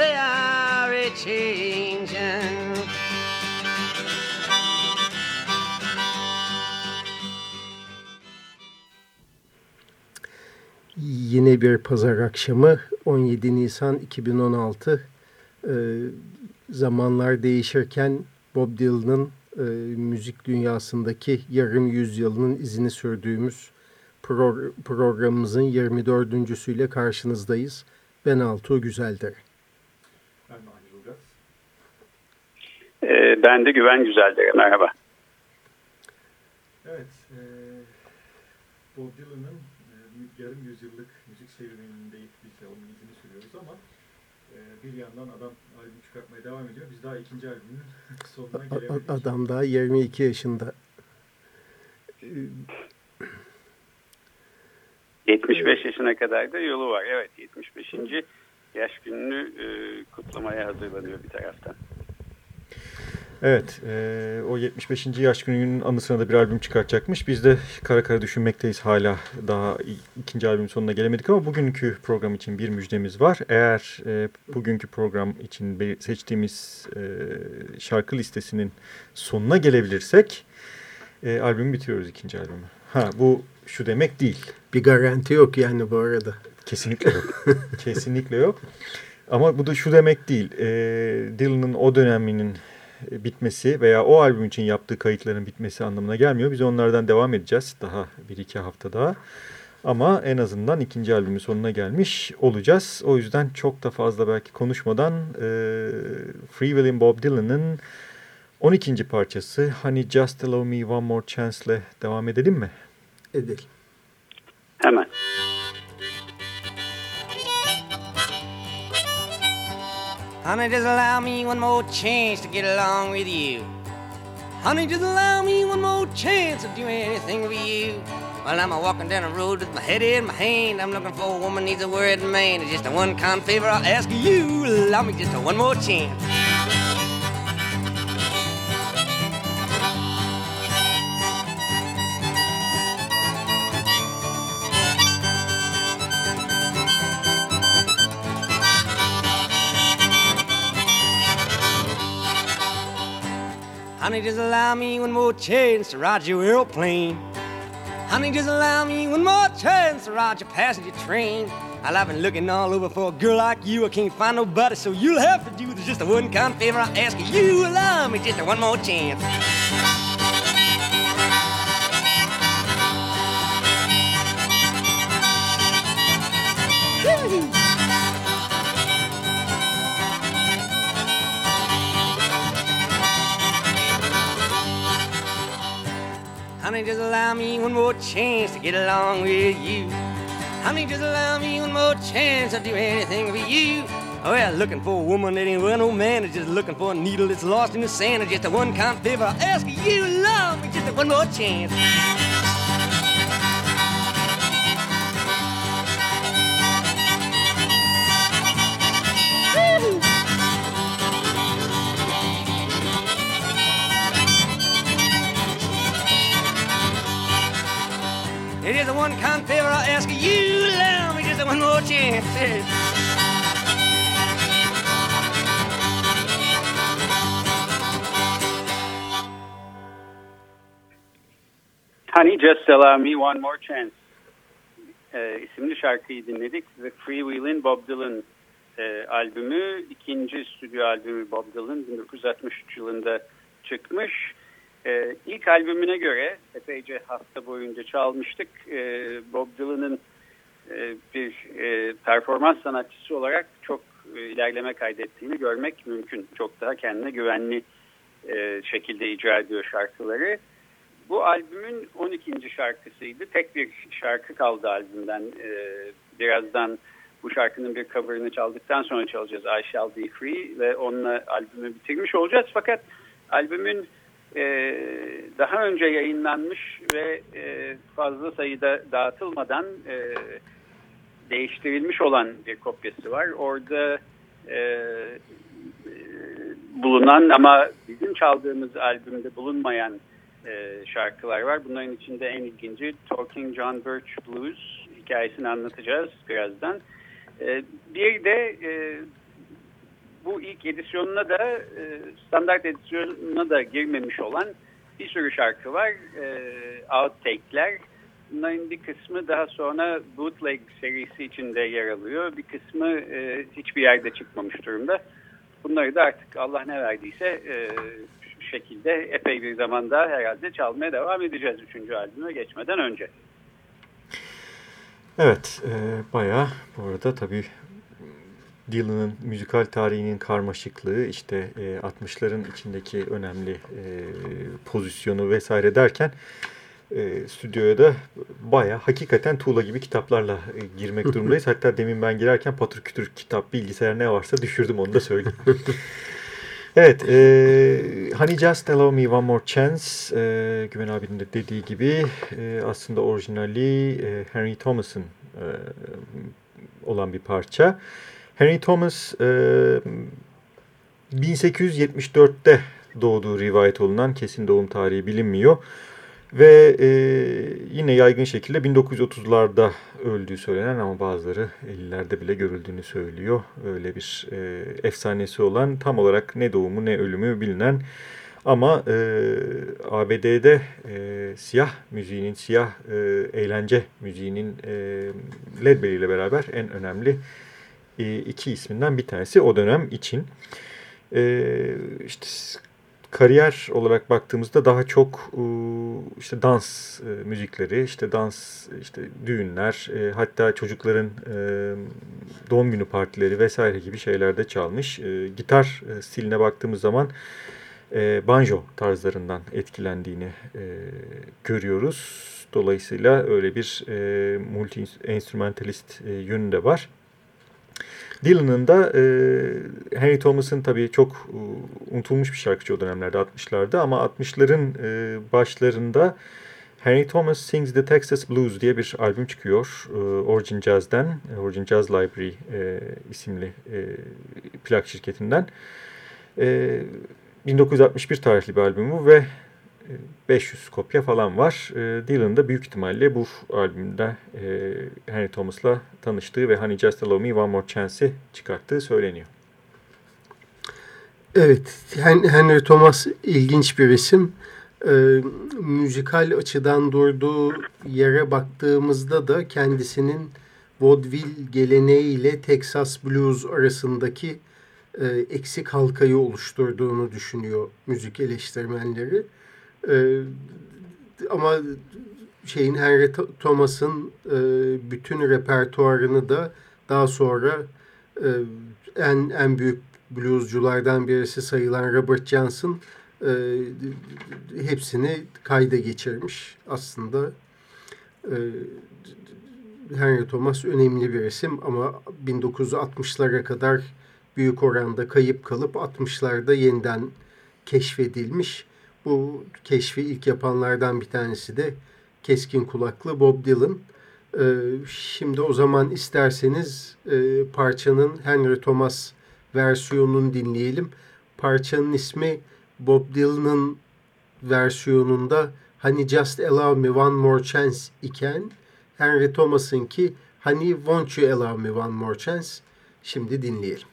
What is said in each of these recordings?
they are a changing. Yine bir pazar akşamı 17 Nisan 2016 e, zamanlar değişirken Bob Dylan'ın e, müzik dünyasındaki yarım yüzyılının izini sürdüğümüz pro programımızın 24. karşınızdayız. Ben Altuğ Güzeldir. Ee, ben de Güven Güzeldir. Merhaba. Evet, e, Bob Dylan'ın e, yarım yüzyıllık müzik serüveninde biz de onun izini sürüyoruz ama e, bir yandan adam albüm çıkartmaya devam ediyor. Biz daha ikinci albümün sonuna gelemedik. Adam daha 22 yaşında. E, 75 yaşına kadar da yolu var. Evet 75. yaş gününü e, kutlamaya hazırlanıyor bir taraftan. Evet, e, o 75. yaş gününün anısına da bir albüm çıkartacakmış. Biz de kara kara düşünmekteyiz hala daha ikinci albüm sonuna gelemedik ama bugünkü program için bir müjdemiz var. Eğer e, bugünkü program için seçtiğimiz e, şarkı listesinin sonuna gelebilirsek e, albümü bitiriyoruz ikinci albümü. Ha bu şu demek değil. bir garanti yok yani bu arada. Kesinlikle yok. Kesinlikle yok. Ama bu da şu demek değil. E, Dylan'ın o döneminin bitmesi veya o albüm için yaptığı kayıtların bitmesi anlamına gelmiyor. Biz onlardan devam edeceğiz daha bir iki hafta daha. Ama en azından ikinci albümün sonuna gelmiş olacağız. O yüzden çok da fazla belki konuşmadan e, Free Will'in Bob Dylan'ın 12. parçası Honey Just Allow Me One More Chance'le devam edelim mi? Edelim. Hemen. Honey, just allow me one more chance to get along with you. Honey, just allow me one more chance to do anything for you. While I'm a walking down the road with my head in my hand, I'm looking for a woman needs a word man. It's just a one kind favor I'll ask you. Allow me just a one more chance. Honey, just allow me one more chance to ride your airplane. Honey, just allow me one more chance to ride your passenger train. Well, I've been looking all over for a girl like you. I can't find nobody, so you'll have to do this just a one kind favor I ask you. Allow me just a one more chance. Honey, just allow me one more chance to get along with you. Honey, just allow me one more chance to do anything for you. Oh, yeah, looking for a woman that ain't run no man. Is just looking for a needle that's lost in the sand. It's just a one kind favor I ask you. Love me just a one more chance. One kind favor I ask you. Allow me just one more chance. Honey Just Allow Me One More Chance e, isimli şarkıyı dinledik ve Free Will'in Bob Dylan e, albümü. ikinci stüdyo albümü Bob Dylan 1963 yılında çıkmış. E, ilk albümüne göre epeyce hafta boyunca çalmıştık. E, Bob Dylan'ın e, bir e, performans sanatçısı olarak çok e, ilerleme kaydettiğini görmek mümkün. Çok daha kendine güvenli e, şekilde icra ediyor şarkıları. Bu albümün 12. şarkısıydı. Tek bir şarkı kaldı albümden. E, birazdan bu şarkının bir cover'ını çaldıktan sonra çalacağız I Shall Be Free ve onunla albümü bitirmiş olacağız. Fakat albümün e, daha önce yayınlanmış ve e, fazla sayıda dağıtılmadan e, değiştirilmiş olan bir kopyası var. Orada e, bulunan ama bizim çaldığımız albümde bulunmayan şarkılar var. Bunların içinde en ilginci Talking John Birch Blues hikayesini anlatacağız birazdan. Bir de bu ilk edisyonuna da e, standart edisyonuna da girmemiş olan bir sürü şarkı var. E, outtake'ler. Bunların bir kısmı daha sonra bootleg serisi içinde yer alıyor. Bir kısmı e, hiçbir yerde çıkmamış durumda. Bunları da artık Allah ne verdiyse e, şekilde epey bir zamanda herhalde çalmaya devam edeceğiz üçüncü albüme geçmeden önce. Evet, e, bayağı bu arada tabii Dylan'ın müzikal tarihinin karmaşıklığı, işte e, 60'ların içindeki önemli e, pozisyonu vesaire derken e, stüdyoya da baya hakikaten tuğla gibi kitaplarla e, girmek durumdayız. Hatta demin ben girerken patır kütür kitap, bilgisayar ne varsa düşürdüm onu da söyleyeyim. evet, e, Honey Just Allow Me One More Chance, e, Güven abinin de dediği gibi e, aslında orijinali e, Henry Thomas'ın e, olan bir parça. Henry Thomas e, 1874'te doğduğu rivayet olunan kesin doğum tarihi bilinmiyor. Ve e, yine yaygın şekilde 1930'larda öldüğü söylenen ama bazıları 50'lerde bile görüldüğünü söylüyor. Öyle bir e, efsanesi olan tam olarak ne doğumu ne ölümü bilinen ama e, ABD'de e, siyah müziğinin, siyah e, eğlence müziğinin e, Led Belly ile beraber en önemli iki isminden bir tanesi o dönem için. E, işte kariyer olarak baktığımızda daha çok işte dans müzikleri, işte dans, işte düğünler, hatta çocukların doğum günü partileri vesaire gibi şeylerde çalmış. Gitar stiline baktığımız zaman banjo tarzlarından etkilendiğini görüyoruz. Dolayısıyla öyle bir multi enstrümantalist yönü de var. Dylan'ın da e, Henry Thomas'ın tabii çok e, unutulmuş bir şarkıcı o dönemlerde 60'larda ama 60'ların e, başlarında Henry Thomas Sings the Texas Blues diye bir albüm çıkıyor. E, Origin Jazz'den, Origin Jazz Library e, isimli e, plak şirketinden. E, 1961 tarihli bir albümü ve 500 kopya falan var. E, Dylan da büyük ihtimalle bu albümde e, Henry Thomas'la tanıştığı ve Honey Just Allow Me One More Chance'i çıkarttığı söyleniyor. Evet, Henry Thomas ilginç bir isim. E, müzikal açıdan durduğu yere baktığımızda da kendisinin vaudeville geleneğiyle Texas Blues arasındaki e, eksik halkayı oluşturduğunu düşünüyor müzik eleştirmenleri. E, ama şeyin Henry Thomas'ın e, bütün repertuarını da daha sonra e, en en büyük bluesculardan birisi sayılan Robert Johnson e, hepsini kayda geçirmiş aslında. E, Henry Thomas önemli bir isim ama 1960'lara kadar büyük oranda kayıp kalıp 60'larda yeniden keşfedilmiş. Bu keşfi ilk yapanlardan bir tanesi de keskin kulaklı Bob Dylan. Ee, şimdi o zaman isterseniz e, parçanın Henry Thomas versiyonunu dinleyelim. Parçanın ismi Bob Dylan'ın versiyonunda Hani Just Allow Me One More Chance iken Henry Thomas'ın ki Hani Won't You Allow Me One More Chance şimdi dinleyelim.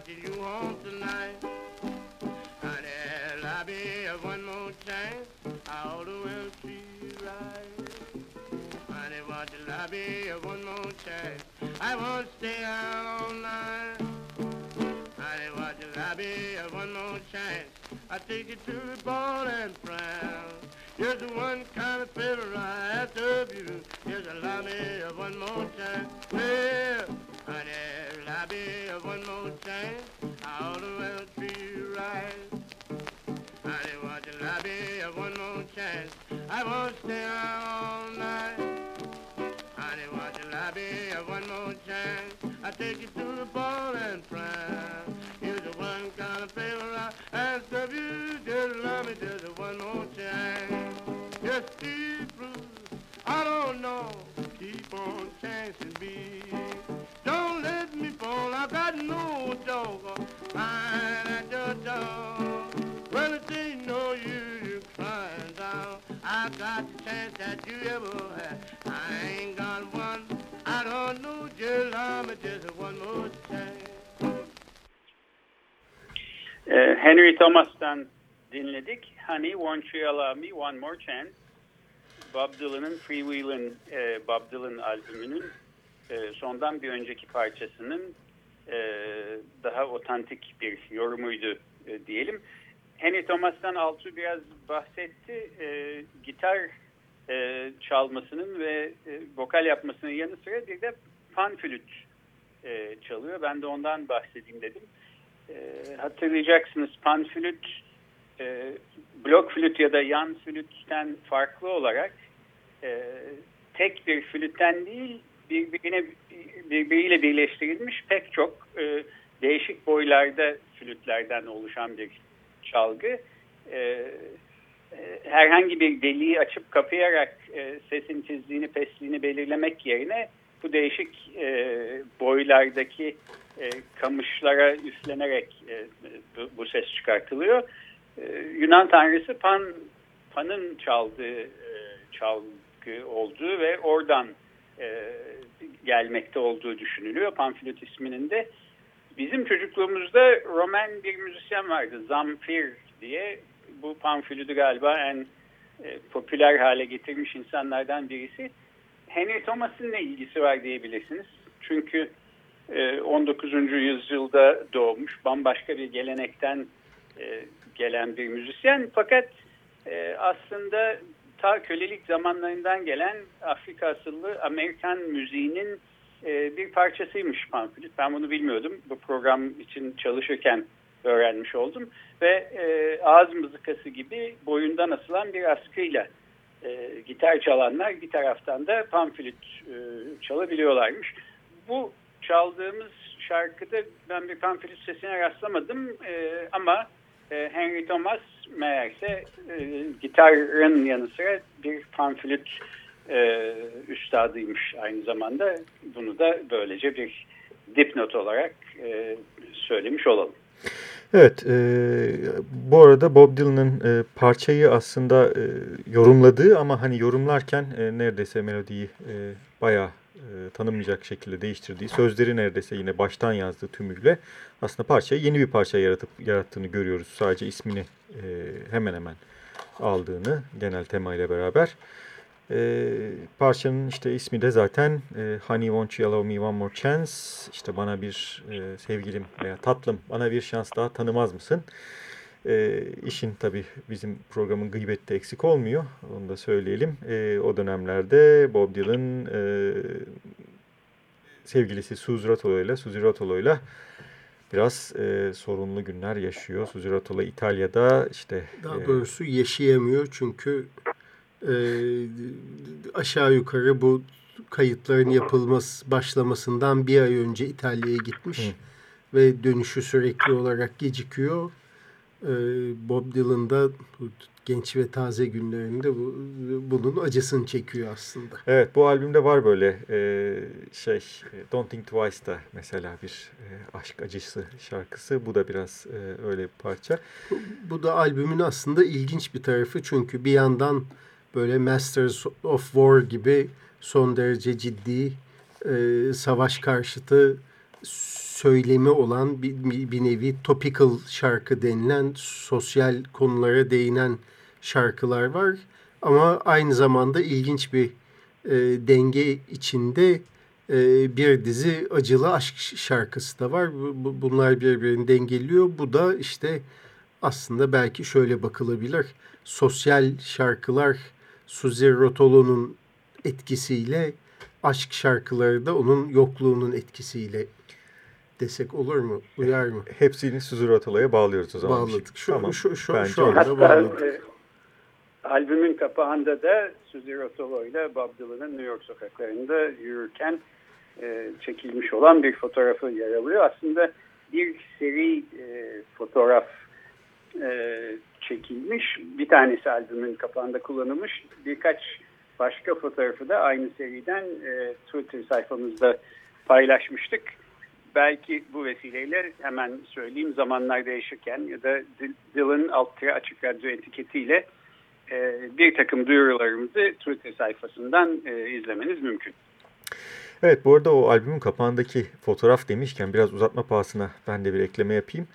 what you want tonight. Honey, I'll be one more time. All the world see right. Honey, what I'll be one more time. I won't stay out all night. Honey, what I'll be one more chance. I take you to the ball and frown. You're the one kind of favor I have to abuse. Here's a lobby one more time. Yeah. I one more you want to one more chance? I won't stay all night. Honey, want to I be one more chance? I take you to the ball and prime. Here's the one kind of favor I ask of you. Just love me just one more chance. Just keep through. I don't know. Keep on chancing me. Henry Thomas'tan dinledik. Honey, Won't You Allow Me One More Chance. Bob Dylan'ın Freewheelin' e, Bob Dylan albümünün e, sondan bir önceki parçasının daha otantik bir yorumuydu e, diyelim. Henry Thomas'tan Altu biraz bahsetti. E, gitar e, çalmasının ve e, vokal yapmasının yanı sıra bir de pan flüt e, çalıyor. Ben de ondan bahsedeyim dedim. E, hatırlayacaksınız pan flüt e, blok flüt ya da yan flütten farklı olarak e, tek bir flütten değil birbirine birbiriyle birleştirilmiş pek çok e, değişik boylarda flütlerden oluşan bir çalgı. E, e, herhangi bir deliği açıp kapayarak e, sesin tizliğini, pesliğini belirlemek yerine bu değişik e, boylardaki e, kamışlara üflenerek e, bu, bu ses çıkartılıyor. E, Yunan tanrısı Pan Pan'ın çaldığı e, çalgı olduğu ve oradan e, gelmekte olduğu düşünülüyor. Panflüt isminin de. Bizim çocukluğumuzda Roman bir müzisyen vardı. Zamfir diye. Bu panflütü galiba en e, popüler hale getirmiş insanlardan birisi. Henry Thomas'ın ne ilgisi var diyebilirsiniz. Çünkü 19. yüzyılda doğmuş bambaşka bir gelenekten gelen bir müzisyen. Fakat aslında ta kölelik zamanlarından gelen Afrika asıllı Amerikan müziğinin bir parçasıymış panflüt. Ben bunu bilmiyordum. Bu program için çalışırken öğrenmiş oldum. Ve ağız mızıkası gibi boyundan asılan bir askıyla gitar çalanlar bir taraftan da panflüt çalabiliyorlarmış. Bu çaldığımız şarkıda ben bir panflüt sesine rastlamadım e, ama e, Henry Thomas meğerse e, gitarın yanı sıra bir panflüt e, üstadıymış aynı zamanda. Bunu da böylece bir dipnot olarak e, söylemiş olalım. Evet, e, bu arada Bob Dylan'ın e, parçayı aslında e, yorumladığı ama hani yorumlarken e, neredeyse melodiyi e, bayağı e, tanınmayacak şekilde değiştirdiği, sözleri neredeyse yine baştan yazdığı tümüyle aslında parçayı yeni bir parça yaratıp yarattığını görüyoruz. Sadece ismini e, hemen hemen aldığını genel temayla beraber. E, parçanın işte ismi de zaten e, Honey Won't You Allow Me One More Chance. İşte bana bir e, sevgilim veya tatlım bana bir şans daha tanımaz mısın? E, işin tabii bizim programın gıybette eksik olmuyor. Onu da söyleyelim. E, o dönemlerde Bob Dylan e, sevgilisi Suzy Rotolo ile Suzy Rotolo ile biraz e, sorunlu günler yaşıyor. Suzy Rotolo İtalya'da işte daha e, doğrusu yaşayamıyor çünkü e, aşağı yukarı bu kayıtların yapılması başlamasından bir ay önce İtalya'ya gitmiş Hı. ve dönüşü sürekli olarak gecikiyor. E, Bob Dylan da genç ve taze günlerinde bu, bunun acısını çekiyor aslında. Evet bu albümde var böyle e, şey Don't Think Twice'da mesela bir e, aşk acısı şarkısı. Bu da biraz e, öyle bir parça. Bu, bu da albümün aslında ilginç bir tarafı çünkü bir yandan böyle Masters of War gibi son derece ciddi e, savaş karşıtı söylemi olan bir, bir nevi topical şarkı denilen sosyal konulara değinen şarkılar var. Ama aynı zamanda ilginç bir e, denge içinde e, bir dizi acılı aşk şarkısı da var. Bu, bunlar birbirini dengeliyor. Bu da işte aslında belki şöyle bakılabilir. Sosyal şarkılar Suzy Rotolo'nun etkisiyle aşk şarkıları da onun yokluğunun etkisiyle desek olur mu? Uyar mı? Hepsini Suzy Rotolo'ya bağlıyoruz o zaman. Bağladık. Şu, tamam. şu, şu, Bence şu anda Hatta, bağladık. E, albümün kapağında da Suzy Rotolo ile Bob Dylan'ın New York sokaklarında yürürken e, çekilmiş olan bir fotoğrafı yer alıyor. Aslında bir seri e, fotoğraf e, çekilmiş. Bir tanesi albümün kapağında kullanılmış. Birkaç başka fotoğrafı da aynı seriden e, Twitter sayfamızda paylaşmıştık. Belki bu vesileyle hemen söyleyeyim zamanlar değişirken ya da Dylan alt açık radyo etiketiyle e, bir takım duyurularımızı Twitter sayfasından e, izlemeniz mümkün. Evet bu arada o albümün kapağındaki fotoğraf demişken biraz uzatma pahasına ben de bir ekleme yapayım.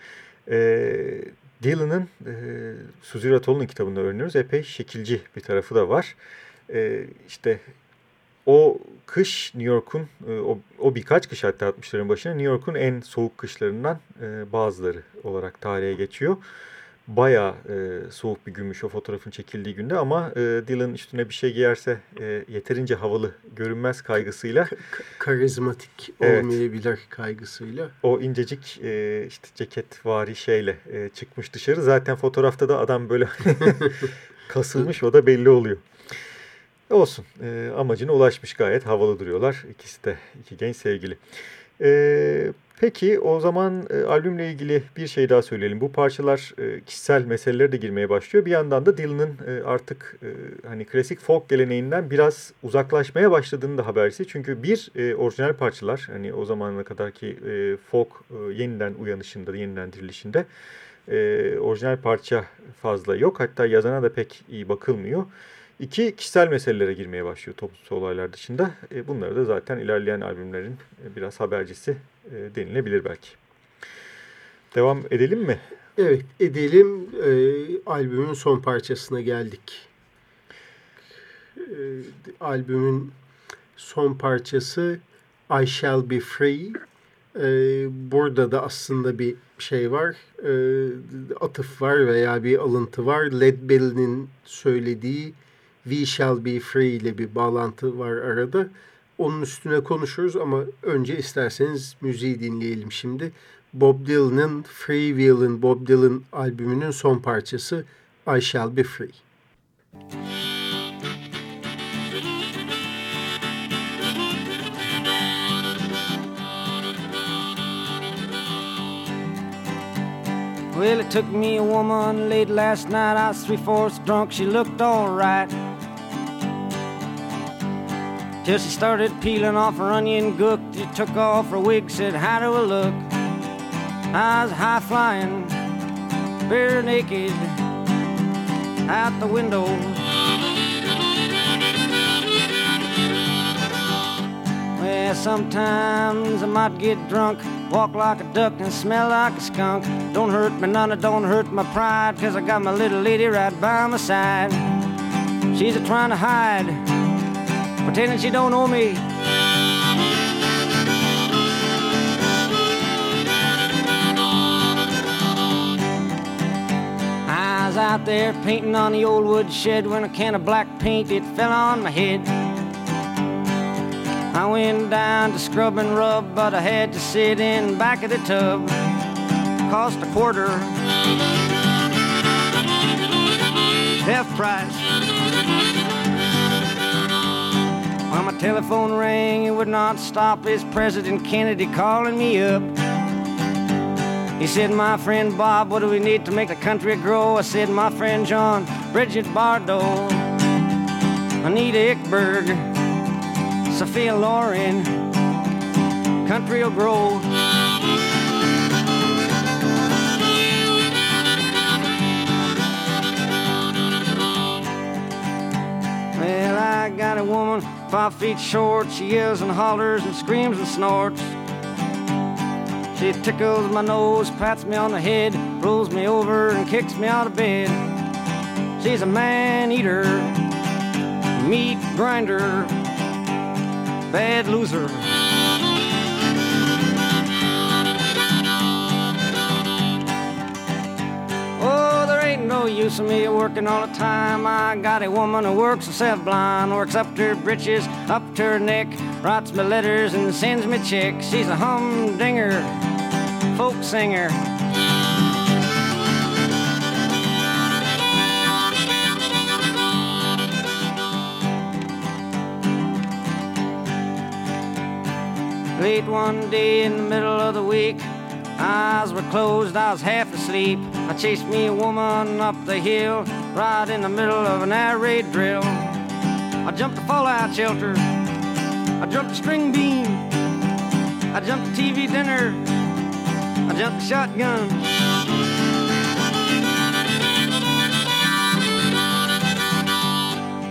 Ee, Dylan'ın e, Suzy Ratol'un kitabında öğreniyoruz. Epey şekilci bir tarafı da var. E, işte o kış New York'un, e, o, o birkaç kış hatta 60'ların başına New York'un en soğuk kışlarından e, bazıları olarak tarihe geçiyor baya e, soğuk bir günmüş o fotoğrafın çekildiği günde ama e, Dylan üstüne bir şey giyerse e, yeterince havalı görünmez kaygısıyla. karizmatik evet, olmayabilir kaygısıyla. O incecik e, işte ceket vari şeyle e, çıkmış dışarı. Zaten fotoğrafta da adam böyle kasılmış o da belli oluyor. Olsun e, amacına ulaşmış gayet havalı duruyorlar. İkisi de iki genç sevgili. E, Peki o zaman e, albümle ilgili bir şey daha söyleyelim. Bu parçalar e, kişisel meselelere de girmeye başlıyor. Bir yandan da Dylan'ın e, artık e, hani klasik folk geleneğinden biraz uzaklaşmaya başladığını da habersi. Çünkü bir e, orijinal parçalar hani o zamana kadarki e, folk e, yeniden uyanışında, yeniden dirilişinde e, orijinal parça fazla yok. Hatta yazana da pek iyi bakılmıyor. İki, kişisel meselelere girmeye başlıyor toplumsal olaylar dışında. E, bunları da zaten ilerleyen albümlerin e, biraz habercisi e, denilebilir belki. Devam edelim mi? Evet, edelim. E, albümün son parçasına geldik. E, albümün son parçası I Shall Be Free. E, burada da aslında bir şey var. E, atıf var veya bir alıntı var. Led Bellin'in söylediği We Shall Be Free ile bir bağlantı var arada. Onun üstüne konuşuruz ama önce isterseniz müziği dinleyelim şimdi. Bob Dylan'ın Free Will'in Bob Dylan albümünün son parçası I Shall Be Free. Well, it took me a woman late last night. I was three fourths drunk. She looked all right. Till she started peeling off her onion gook. She took off her wig, said, How do I look? I was high flying, bare naked, out the window. Well, sometimes I might get drunk Walk like a duck and smell like a skunk. Don't hurt me none, don't hurt my pride, cause I got my little lady right by my side. She's a trying to hide, pretending she don't know me. I was out there painting on the old wood shed when a can of black paint it fell on my head. I went down to scrub and rub, but I had to sit in back of the tub. Cost a quarter, half price. When my telephone rang, it would not stop. It's President Kennedy calling me up? He said, My friend Bob, what do we need to make the country grow? I said, My friend John, Bridget Bardot, Anita Ickberg, Sophia Loren, country will grow. Well, I got a woman five feet short. She yells and hollers and screams and snorts. She tickles my nose, pats me on the head, rolls me over, and kicks me out of bed. She's a man eater, meat grinder, bad loser. Use of me working all the time. I got a woman who works herself blind, works up to her britches, up to her neck, writes me letters and sends me checks. She's a humdinger, folk singer. Late one day in the middle of the week, eyes were closed, I was half asleep. I chased me a woman up the hill, right in the middle of an air raid drill. I jumped a fallout shelter, I jumped a string beam, I jumped a TV dinner, I jumped a shotgun.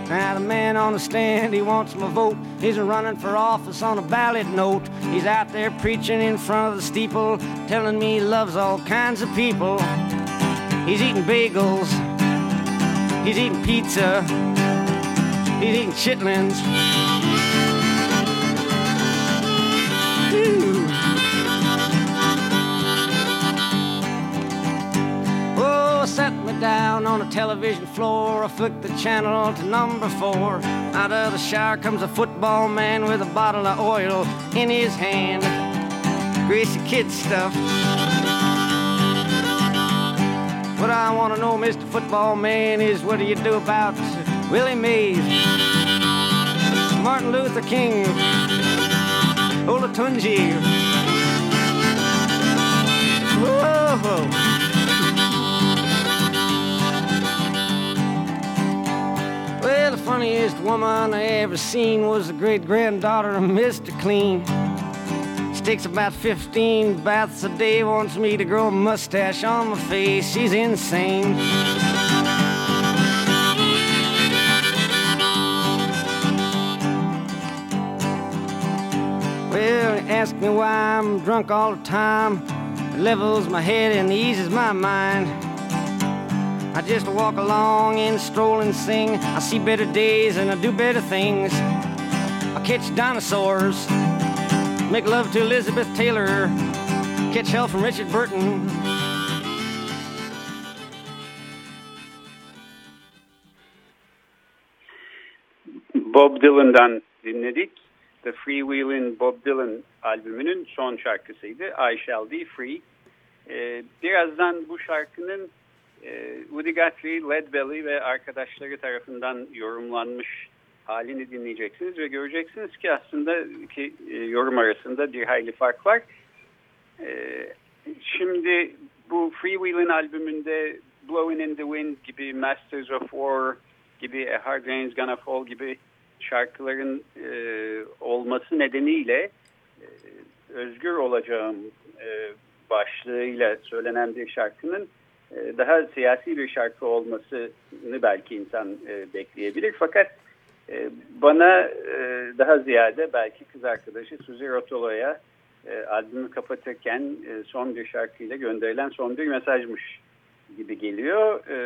Now the man on the stand, he wants my vote. He's running for office on a ballot note. He's out there preaching in front of the steeple, telling me he loves all kinds of people. He's eating bagels. He's eating pizza. He's eating chitlins. Ooh. Oh, set me down on a television floor. I flicked the channel to number four. Out of the shower comes a football man with a bottle of oil in his hand. Greasy kid stuff. What I want to know, Mr. Football Man, is what do you do about Willie Mays, Martin Luther King, Olatunji? Whoa. Well, the funniest woman I ever seen was the great granddaughter of Mr. Clean. Takes about 15 baths a day, wants me to grow a mustache on my face. She's insane. Well, ask me why I'm drunk all the time. It levels my head and eases my mind. I just walk along and stroll and sing. I see better days and I do better things. I catch dinosaurs, make love to Elizabeth Taylor, catch hell from Richard Burton. Bob Dylan'dan dinledik. The Freewheelin' Bob Dylan albümünün son şarkısıydı. I Shall Be Free. Ee, birazdan bu şarkının e, Woody Guthrie, Led Belly ve arkadaşları tarafından yorumlanmış halini dinleyeceksiniz ve göreceksiniz ki aslında iki e, yorum arasında bir hayli fark var. E, şimdi bu Freewheelin' albümünde Blowing in the Wind gibi Masters of War gibi A Hard Rain's Gonna Fall gibi şarkıların e, olması nedeniyle e, özgür olacağım e, başlığıyla söylenen bir şarkının e, daha siyasi bir şarkı olmasını belki insan e, bekleyebilir. Fakat e, bana e, daha ziyade belki kız arkadaşı Suzy Rotolo'ya e, albümü kapatırken e, son bir şarkıyla gönderilen son bir mesajmış gibi geliyor. E,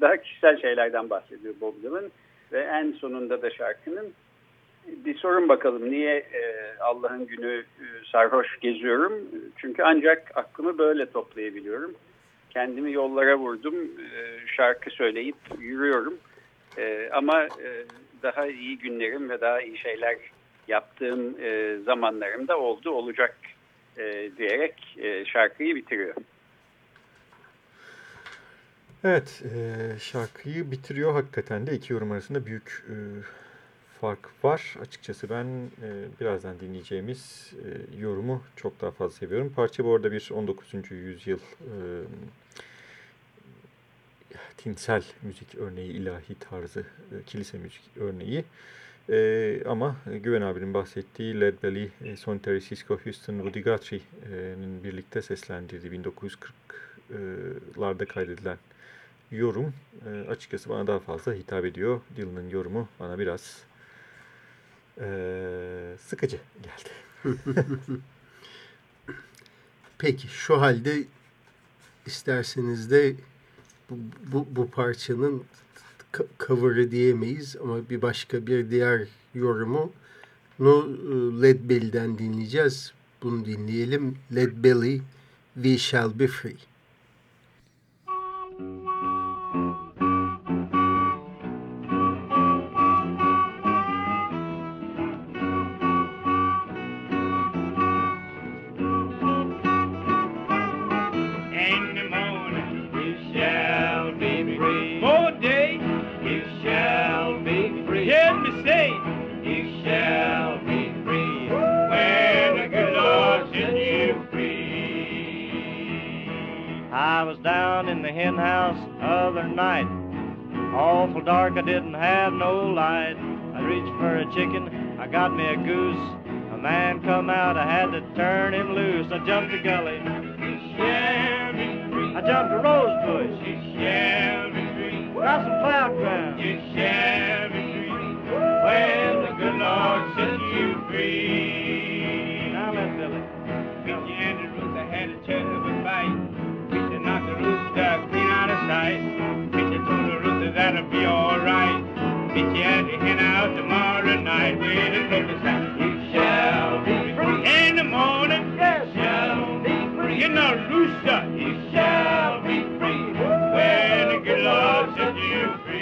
daha kişisel şeylerden bahsediyor Bob Dylan ve en sonunda da şarkının bir sorun bakalım niye Allah'ın günü sarhoş geziyorum? Çünkü ancak aklımı böyle toplayabiliyorum. Kendimi yollara vurdum şarkı söyleyip yürüyorum. Ama daha iyi günlerim ve daha iyi şeyler yaptığım e, zamanlarımda oldu olacak e, diyerek e, şarkıyı bitiriyor. Evet, e, şarkıyı bitiriyor. Hakikaten de iki yorum arasında büyük e, fark var. Açıkçası ben e, birazdan dinleyeceğimiz e, yorumu çok daha fazla seviyorum. Parça bu arada bir 19. yüzyıl e, tinsel müzik örneği, ilahi tarzı, e, kilise müzik örneği. E, ama Güven abinin bahsettiği Led Belly, e, Cisco Houston, Woody Guthrie'nin birlikte seslendirdiği 1940'larda kaydedilen yorum e, açıkçası bana daha fazla hitap ediyor. Dylan'ın yorumu bana biraz e, sıkıcı geldi. Peki şu halde isterseniz de bu, bu, bu parçanın cover'ı diyemeyiz ama bir başka bir diğer yorumu no Led Belly'den dinleyeceğiz. Bunu dinleyelim. Led Belly, We Shall Be Free. I didn't have no light. I reached for a chicken, I got me a goose. A man come out, I had to turn him loose. I jumped the gully. I jumped a rose bush. Got some cloud ground. When the good Lord set you free. Be all Meet you at the hen out tomorrow night with a cookie sack. You shall be free. In the morning, yes, shall be free. In the rooster, you shall be free. When the good Lord set you free.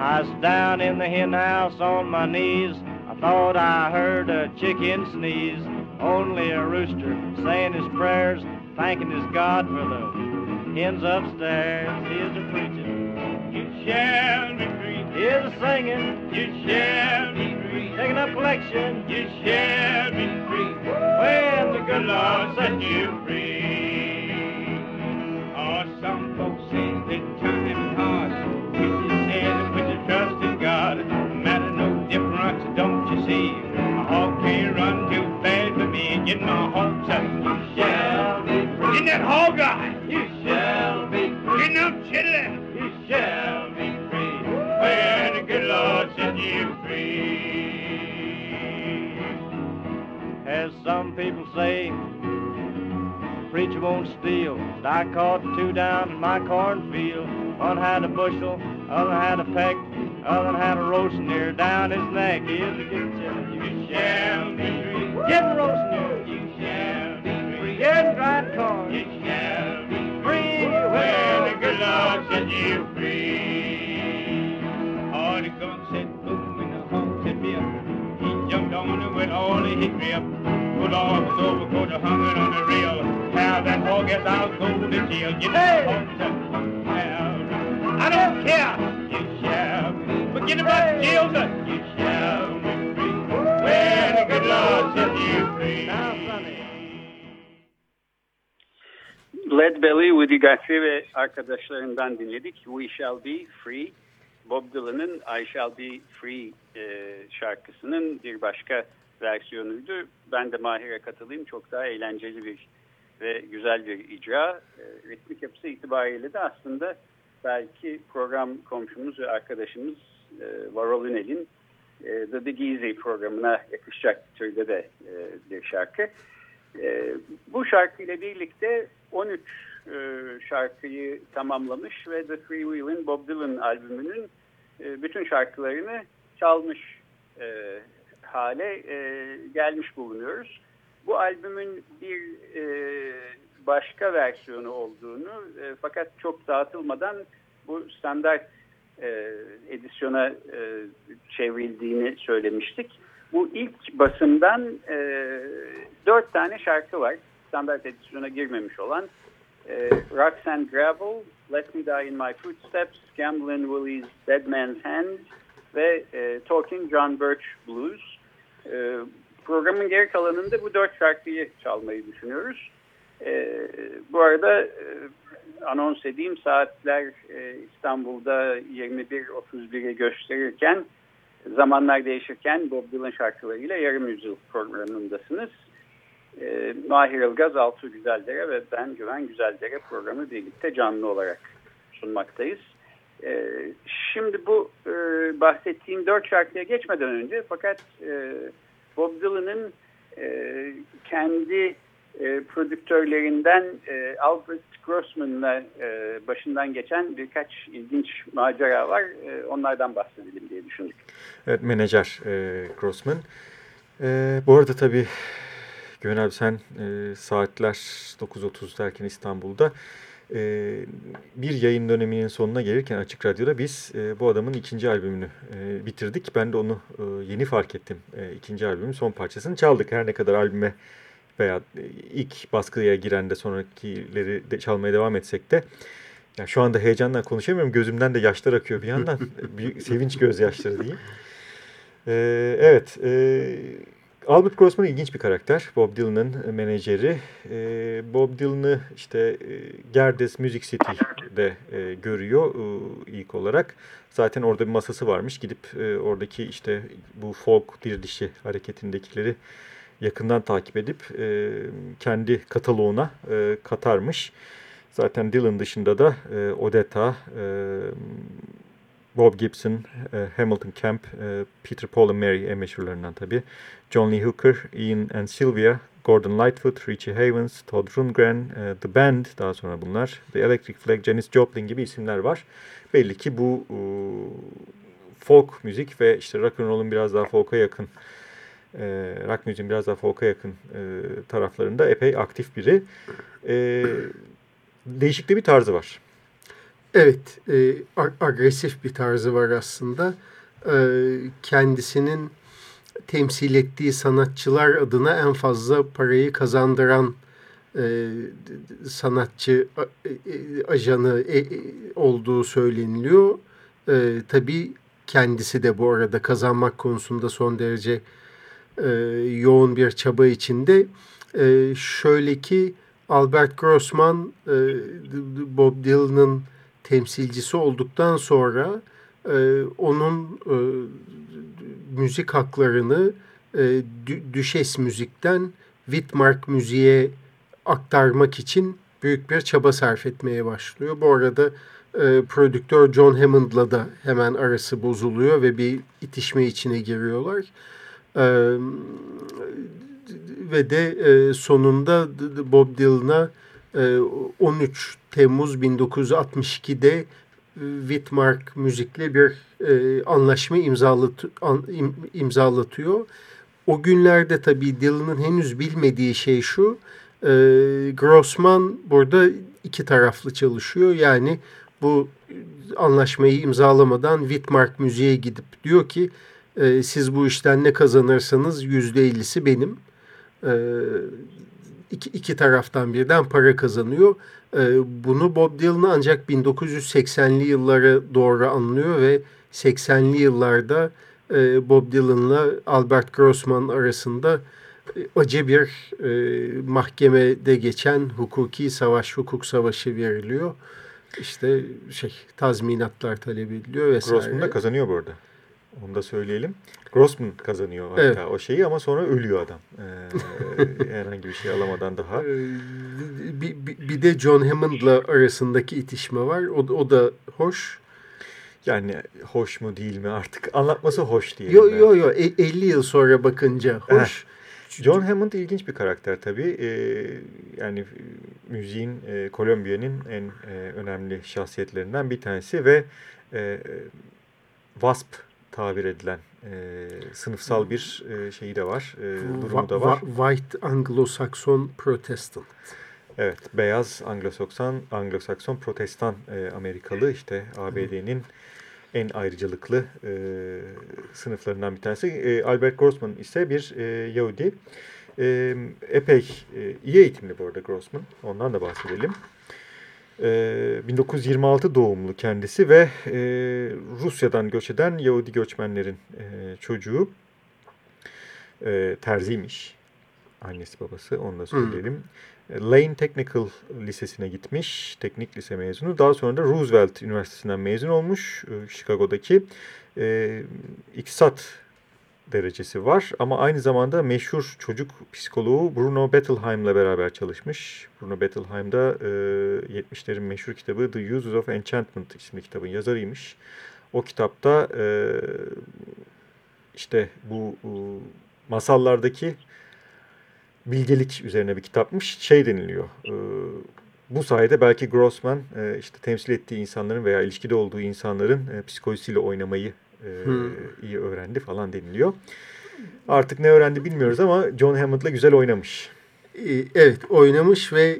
I was down in the hen house on my knees. I thought I heard a chicken sneeze. Only a rooster saying his prayers, thanking his God for the hens upstairs. Here's a preacher You shall be free. Hear the singing, you shall be free. Taking up collection, you shall be free. When the good Lord set you free. Oh, some folks say that time is harsh. Preacher said put your trust in God. Matter no difference, don't you see? A hog can't run too fast for me. Get my hopes up, you shall be free. In that hog eye, you free. As some people say, preacher won't steal. I caught two down in my cornfield. One had a bushel, other had a peck, other had a roast near down his neck. Here's a good. You shall be free. Getting roast near. You shall be free. Getting dried corn. You shall be free. When the good Lord set you free. The gun said jumped on it with all the hickory up. Put all was over, go to hung it on the rail. Have that hog as I'll go to jail. Get that hog I don't care. You shall. Forget about jail, you shall be free. When the good Lord set you free. Now, Led Belly, Woody Guthrie ve arkadaşlarından dinledik. We Shall Be Free. Bob Dylan'ın I Shall Be Free e, şarkısının bir başka versiyonuydu. Ben de Mahir'e katılayım. Çok daha eğlenceli bir ve güzel bir icra. E, ritmik yapısı itibariyle de aslında belki program komşumuz ve arkadaşımız e, Varol Ünel'in e, The Big Easy programına yakışacak türde de bir şarkı. E, bu şarkıyla birlikte 13 e, şarkıyı tamamlamış ve The Free Will'in Bob Dylan albümünün e, bütün şarkılarını çalmış e, hale e, gelmiş bulunuyoruz. Bu albümün bir e, başka versiyonu olduğunu e, fakat çok dağıtılmadan bu standart e, edisyona e, çevrildiğini söylemiştik. Bu ilk basımdan e, dört tane şarkı var. Standart edisyona girmemiş olan. E, Rocks and Gravel, Let Me Die in My Footsteps, Gamblin' Willie's Dead Man's Hand ve e, Talking John Birch Blues. E, programın geri kalanında bu dört şarkıyı çalmayı düşünüyoruz. E, bu arada e, anons edeyim saatler e, İstanbul'da 21.31'e gösterirken zamanlar değişirken Bob Dylan şarkılarıyla yarım yüzyıl programındasınız. E, Mahir Ilgaz, Altuğ Güzeldere ve ben Güven Güzeldere programı birlikte canlı olarak sunmaktayız. E, şimdi bu e, bahsettiğim dört şarkıya geçmeden önce fakat e, Bob Dylan'ın e, kendi e, prodüktörlerinden e, Albert Grossman'la e, başından geçen birkaç ilginç macera var. E, onlardan bahsedelim diye düşündük. Evet, menajer e, Grossman. E, bu arada tabii Güven abi sen e, saatler 9.30 derken İstanbul'da e, bir yayın döneminin sonuna gelirken Açık Radyo'da biz e, bu adamın ikinci albümünü e, bitirdik. Ben de onu e, yeni fark ettim. E, ikinci albümün son parçasını çaldık. Her ne kadar albüme veya ilk baskıya giren de sonrakileri de çalmaya devam etsek de yani şu anda heyecandan konuşamıyorum. Gözümden de yaşlar akıyor bir yandan. bir sevinç gözyaşları diyeyim. Ee, evet. E, Albert Grossman ilginç bir karakter. Bob Dylan'ın menajeri. E, Bob Dylan'ı işte e, Gerdes Music City'de e, görüyor e, ilk olarak. Zaten orada bir masası varmış. Gidip e, oradaki işte bu folk dirilişi hareketindekileri yakından takip edip e, kendi kataloğuna e, katarmış. Zaten Dylan dışında da e, Odetta, e, Bob Gibson, e, Hamilton Camp, e, Peter Paul and Mary en meşhurlarından tabii. John Lee Hooker, Ian and Sylvia, Gordon Lightfoot, Richie Havens, Todd Rundgren, e, The Band daha sonra bunlar. The Electric Flag, Janis Joplin gibi isimler var. Belli ki bu folk müzik ve işte rock and roll'un biraz daha folk'a yakın e, rock müziğin biraz daha folk'a yakın e, taraflarında epey aktif biri. E, değişik de bir tarzı var. Evet, e, agresif bir tarzı var aslında. E, kendisinin temsil ettiği sanatçılar adına en fazla parayı kazandıran e, sanatçı e, ajanı e, e, olduğu söyleniliyor. E, tabii kendisi de bu arada kazanmak konusunda son derece e, yoğun bir çaba içinde. E, şöyle ki Albert Grossman e, Bob Dylan'ın temsilcisi olduktan sonra e, onun e, müzik haklarını e, Düşes müzikten Whitmark müziğe aktarmak için büyük bir çaba sarf etmeye başlıyor. Bu arada e, prodüktör John Hammond'la da hemen arası bozuluyor ve bir itişme içine giriyorlar. E, ve de e, sonunda Bob Dylan'a 13 Temmuz 1962'de Whitmark müzikle bir e, anlaşma imzalat, an, im, imzalatıyor. O günlerde tabii Dylan'ın henüz bilmediği şey şu, e, Grossman burada iki taraflı çalışıyor. Yani bu anlaşmayı imzalamadan Whitmark müziğe gidip diyor ki e, siz bu işten ne kazanırsanız yüzde ellisi benim. E, iki, iki taraftan birden para kazanıyor. E, bunu Bob Dylan ancak 1980'li yıllara doğru anlıyor ve 80'li yıllarda e, Bob Dylan'la Albert Grossman arasında e, acı bir e, mahkemede geçen hukuki savaş, hukuk savaşı veriliyor. İşte şey tazminatlar talep ediliyor vesaire. Grossman da kazanıyor bu arada. Onu da söyleyelim. Grossman kazanıyor hatta evet. o şeyi ama sonra ölüyor adam. Ee, herhangi bir şey alamadan daha. Ee, bir, bir, bir de John Hammond'la arasındaki itişme var. O, o da hoş. Yani hoş mu değil mi artık anlatması hoş diyelim. Yo yo yo 50 yıl sonra bakınca hoş. John Hammond ilginç bir karakter tabii. Ee, yani müziğin e, Kolombiya'nın en e, önemli şahsiyetlerinden bir tanesi ve e, WASP tabir edilen e, sınıfsal bir e, şeyi de var, e, durumu da var. White Anglo-Saxon Protestant. Evet, beyaz Anglo-Sakson, Anglo-Sakson Protestan e, Amerikalı işte ABD'nin en ayrıcalıklı e, sınıflarından bir tanesi. E, Albert Grossman ise bir e, Yahudi. E, epey e, iyi eğitimli bu arada Grossman. Ondan da bahsedelim. E, 1926 doğumlu kendisi ve e, Rusya'dan göç eden Yahudi göçmenlerin e, çocuğu. E, terziymiş. Annesi babası onu da söyleyelim. Hmm. Lane Technical Lisesi'ne gitmiş. Teknik lise mezunu. Daha sonra da Roosevelt Üniversitesi'nden mezun olmuş. Chicago'daki. E, İktisat derecesi var. Ama aynı zamanda meşhur çocuk psikoloğu Bruno Bettelheim'la beraber çalışmış. Bruno Bettelheim da e, 70'lerin meşhur kitabı The Uses of Enchantment isimli kitabın yazarıymış. O kitapta e, işte bu e, masallardaki bilgelik üzerine bir kitapmış. Şey deniliyor. E, bu sayede belki Grossman e, işte temsil ettiği insanların veya ilişkide olduğu insanların e, psikolojisiyle oynamayı e, hmm. iyi öğrendi falan deniliyor. Artık ne öğrendi bilmiyoruz ama John Hammond'la güzel oynamış. Evet oynamış ve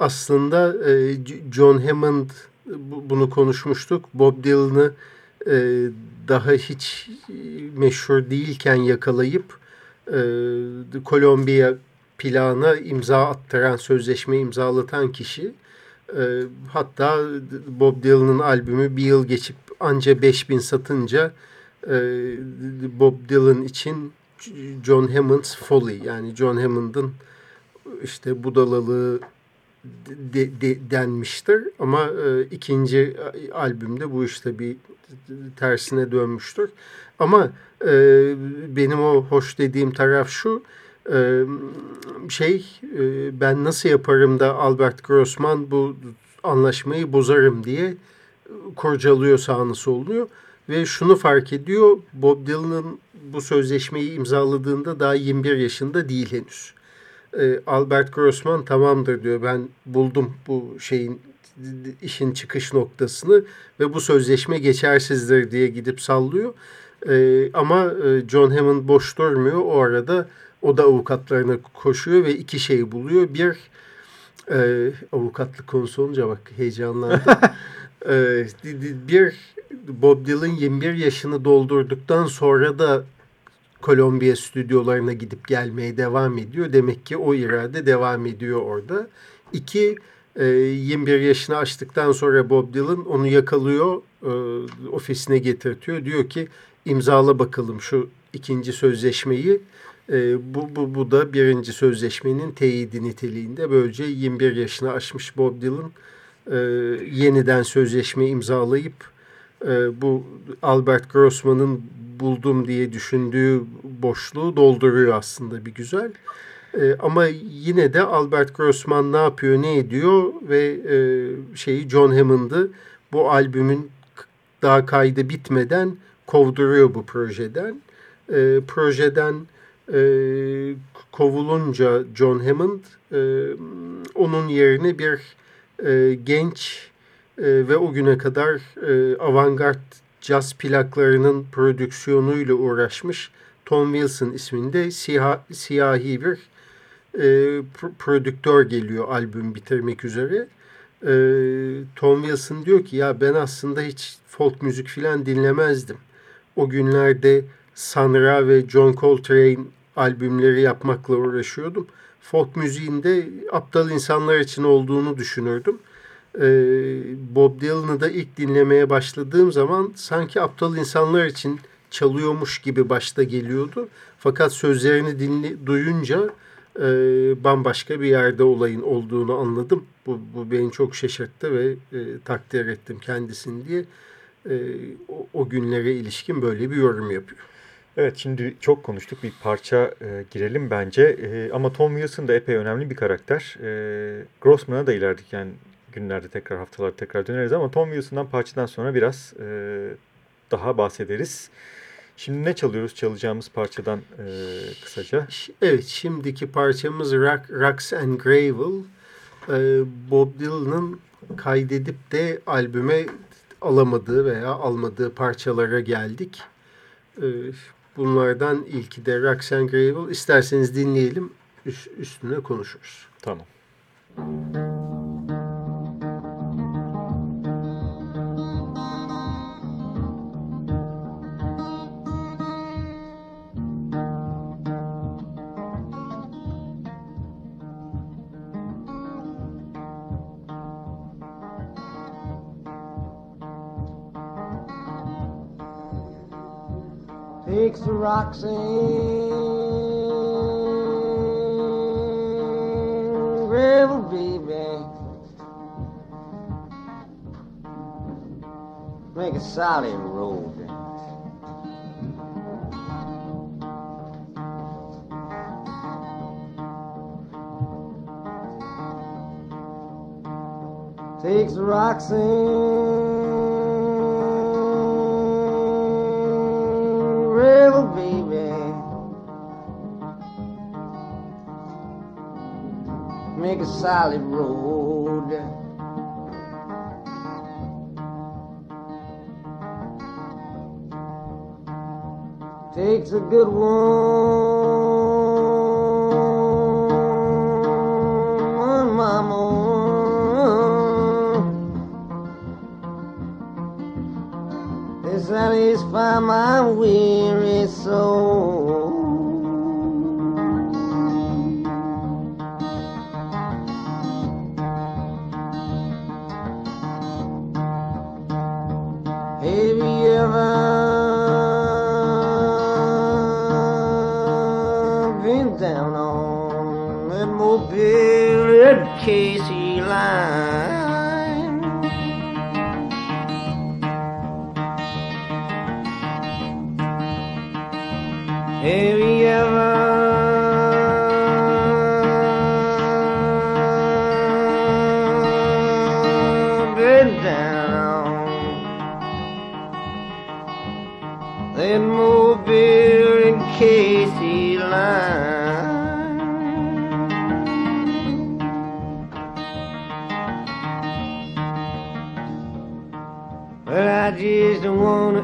aslında e, John Hammond bunu konuşmuştuk. Bob Dylan'ı e, daha hiç meşhur değilken yakalayıp e, Kolombiya plana imza attıran, sözleşme imzalatan kişi. Hatta Bob Dylan'ın albümü bir yıl geçip anca 5000 satınca e, Bob Dylan için John Hammond's Folly yani John Hammond'ın işte budalalığı de, de, denmiştir. Ama e, ikinci albümde bu işte bir tersine dönmüştür. Ama e, benim o hoş dediğim taraf şu e, şey e, ben nasıl yaparım da Albert Grossman bu anlaşmayı bozarım diye kurcalıyor sağını solluyor. Ve şunu fark ediyor Bob Dylan'ın bu sözleşmeyi imzaladığında daha 21 yaşında değil henüz. Ee, Albert Grossman tamamdır diyor ben buldum bu şeyin işin çıkış noktasını ve bu sözleşme geçersizdir diye gidip sallıyor. Ee, ama e, John Hammond boş durmuyor. O arada o da avukatlarına koşuyor ve iki şey buluyor. Bir e, avukatlık konusu olunca bak heyecanlandım. e, bir Bob Dylan 21 yaşını doldurduktan sonra da Kolombiya stüdyolarına gidip gelmeye devam ediyor. Demek ki o irade devam ediyor orada. İki, e, 21 yaşını açtıktan sonra Bob Dylan onu yakalıyor, e, ofisine getirtiyor. Diyor ki imzala bakalım şu ikinci sözleşmeyi. E, bu, bu, bu da birinci sözleşmenin teyidi niteliğinde. Böylece 21 yaşını aşmış Bob Dylan e, yeniden sözleşme imzalayıp e, bu Albert Grossman'ın buldum diye düşündüğü boşluğu dolduruyor aslında bir güzel. E, ama yine de Albert Grossman ne yapıyor, ne ediyor ve e, şeyi John Hammond'ı bu albümün daha kaydı bitmeden kovduruyor bu projeden. E, projeden e, kovulunca John Hammond e, onun yerine bir e, genç e, ve o güne kadar e, avantgard caz plaklarının prodüksiyonuyla uğraşmış Tom Wilson isminde siyah, siyahi bir e, prodüktör geliyor albüm bitirmek üzere. E, Tom Wilson diyor ki ya ben aslında hiç folk müzik filan dinlemezdim. O günlerde Sanra ve John Coltrane albümleri yapmakla uğraşıyordum. Folk müziğinde aptal insanlar için olduğunu düşünürdüm. Ee, Bob Dylan'ı da ilk dinlemeye başladığım zaman sanki aptal insanlar için çalıyormuş gibi başta geliyordu. Fakat sözlerini dinle, duyunca e, bambaşka bir yerde olayın olduğunu anladım. Bu, bu beni çok şaşırttı ve e, takdir ettim kendisini diye. E, o, o günlere ilişkin böyle bir yorum yapıyor. Evet şimdi çok konuştuk bir parça e, girelim bence e, ama Tom Wilson da epey önemli bir karakter. E, Grossman'a da ilerdik yani günlerde tekrar haftalarda tekrar döneriz ama Tom Wilson'dan parçadan sonra biraz e, daha bahsederiz. Şimdi ne çalıyoruz çalacağımız parçadan e, kısaca? Evet şimdiki parçamız Rock, Rocks and Gravel. E, Bob Dylan'ın kaydedip de albüme alamadığı veya almadığı parçalara geldik. Bunlardan ilki de and Gravel. İsterseniz dinleyelim üst, üstüne konuşuruz. Tamam. Takes the rocks and gravel, baby. Make a solid road. Takes the Make a solid road. Takes a good one, mama. To satisfy my weary soul. Casey line?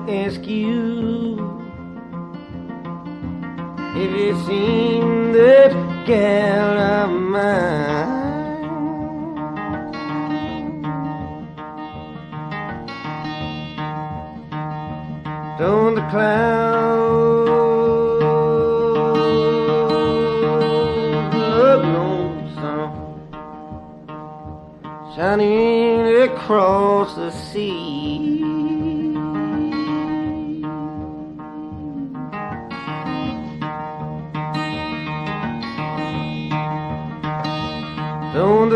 Ask you if you seen that gal of mine. Don't the clouds look lonesome shining across the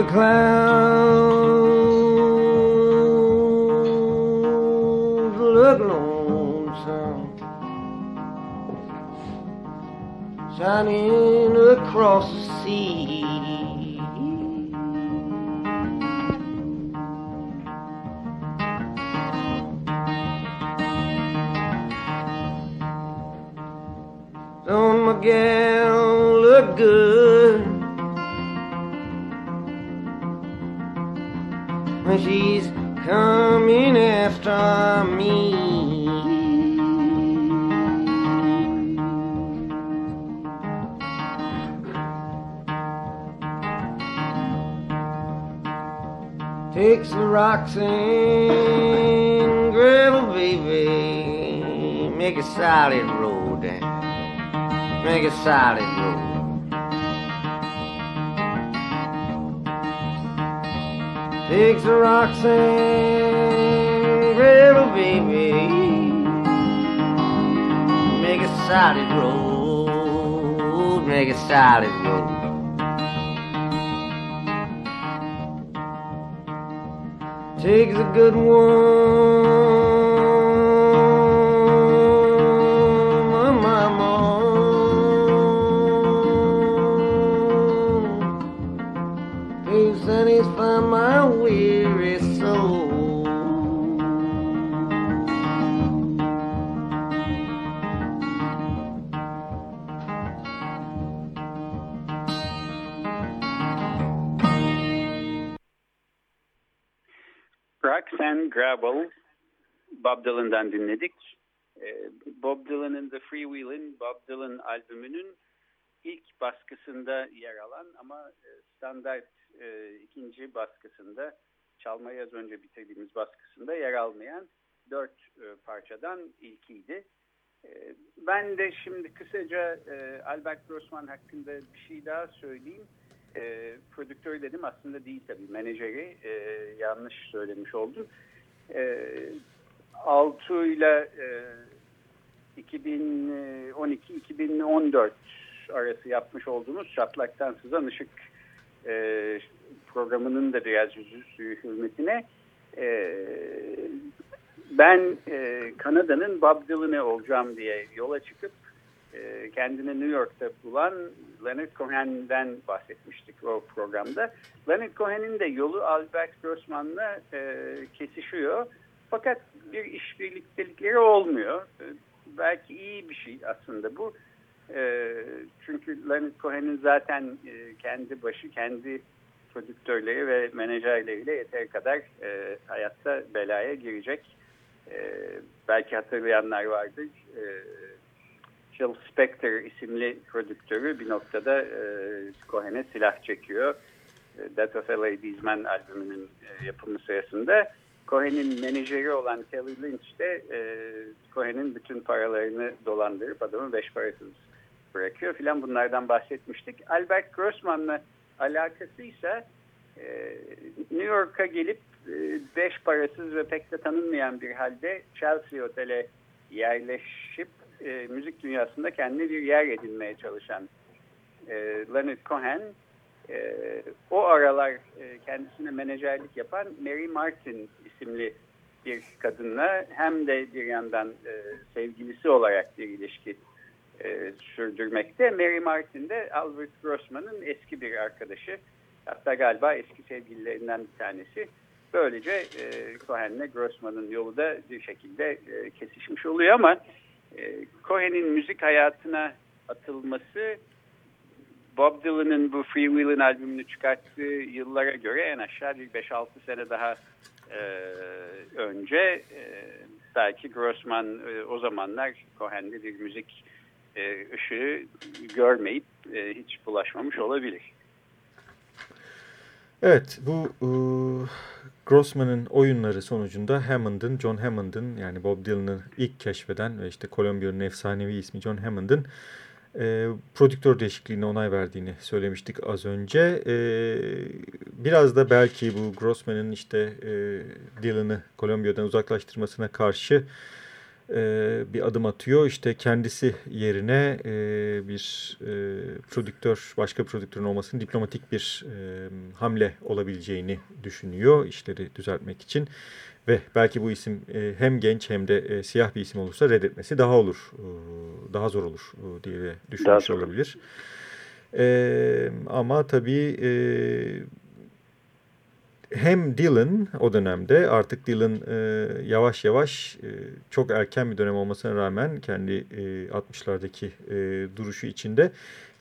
clouds look lonesome shining And gravel, baby, make a solid road, make a solid road. Takes rocks and gravel, baby, make a solid road, make a solid road. Takes a good one, Gravel Bob Dylan'dan dinledik. Ee, Bob Dylan'ın The Freewheelin' Bob Dylan albümünün ilk baskısında yer alan ama e, standart e, ikinci baskısında çalmayı az önce bitirdiğimiz baskısında yer almayan dört e, parçadan ilkiydi. E, ben de şimdi kısaca Albert Grossman hakkında bir şey daha söyleyeyim. E, prodüktör dedim aslında değil tabii menajeri yanlış söylemiş oldum. E, Altu ile 2012-2014 arası yapmış olduğumuz Çatlaktan Sızan Işık e, programının da biraz yüzü hürmetine e, ben e, Kanada'nın Bob Dylan'ı olacağım diye yola çıkıp e, kendini New York'ta bulan Leonard Cohen'den bahsetmiştik o programda. Leonard Cohen'in de yolu Albert Grossman'la e, kesişiyor. Fakat bir işbirliktelikleri olmuyor. E, belki iyi bir şey aslında bu. E, çünkü Leonard Cohen'in zaten e, kendi başı, kendi prodüktörleri ve menajerleriyle yeter kadar e, hayatta belaya girecek. E, belki hatırlayanlar vardır. E, Phil Spector isimli prodüktörü bir noktada e, Cohen'e silah çekiyor. E, Death of a Ladies Man albümünün e, yapımı sırasında. Cohen'in menajeri olan Kelly Lynch de e, Cohen'in bütün paralarını dolandırıp adamı beş parasız bırakıyor filan bunlardan bahsetmiştik. Albert Grossman'la alakasıysa e, New York'a gelip e, beş parasız ve pek de tanınmayan bir halde Chelsea Otel'e yerleşip e, müzik dünyasında kendine bir yer edinmeye çalışan e, Leonard Cohen e, o aralar e, kendisine menajerlik yapan Mary Martin isimli bir kadınla hem de bir yandan e, sevgilisi olarak bir ilişki e, sürdürmekte. Mary Martin de Albert Grossman'ın eski bir arkadaşı. Hatta galiba eski sevgililerinden bir tanesi. Böylece e, Cohen'le Grossman'ın yolu da bir şekilde e, kesişmiş oluyor ama e, Cohen'in müzik hayatına atılması Bob Dylan'ın bu Freewheelin albümünü çıkarttığı yıllara göre en aşağı bir 5-6 sene daha e, önce e, belki Grossman e, o zamanlar Cohen'de bir müzik e, ışığı görmeyip e, hiç bulaşmamış olabilir. Evet bu e, Grossman'ın oyunları sonucunda Hammond'ın, John Hammond'ın yani Bob Dylan'ı ilk keşfeden ve işte Columbia'nın efsanevi ismi John Hammond'ın e, prodüktör değişikliğine onay verdiğini söylemiştik az önce. E, biraz da belki bu Grossman'ın işte e, Dylan'ı Columbia'dan uzaklaştırmasına karşı bir adım atıyor. İşte kendisi yerine e, bir e, prodüktör, başka prodüktörün olmasının diplomatik bir e, hamle olabileceğini düşünüyor işleri düzeltmek için. Ve belki bu isim e, hem genç hem de e, siyah bir isim olursa reddetmesi daha olur, e, daha zor olur e, diye düşünmüş olabilir. E, ama tabii e, hem Dylan o dönemde artık Dylan e, yavaş yavaş e, çok erken bir dönem olmasına rağmen kendi e, 60'lardaki e, duruşu içinde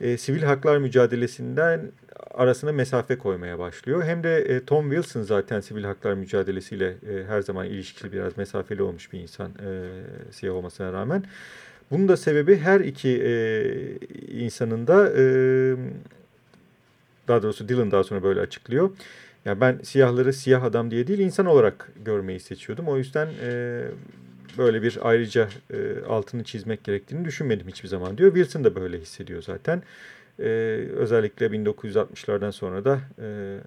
e, sivil haklar mücadelesinden arasına mesafe koymaya başlıyor. Hem de e, Tom Wilson zaten sivil haklar mücadelesiyle e, her zaman ilişkili biraz mesafeli olmuş bir insan e, siyah olmasına rağmen. Bunun da sebebi her iki e, insanın da e, daha doğrusu Dylan daha sonra böyle açıklıyor yani ben siyahları siyah adam diye değil insan olarak görmeyi seçiyordum. O yüzden e, böyle bir ayrıca e, altını çizmek gerektiğini düşünmedim hiçbir zaman diyor. Wilson da böyle hissediyor zaten. E, özellikle 1960'lardan sonra da e,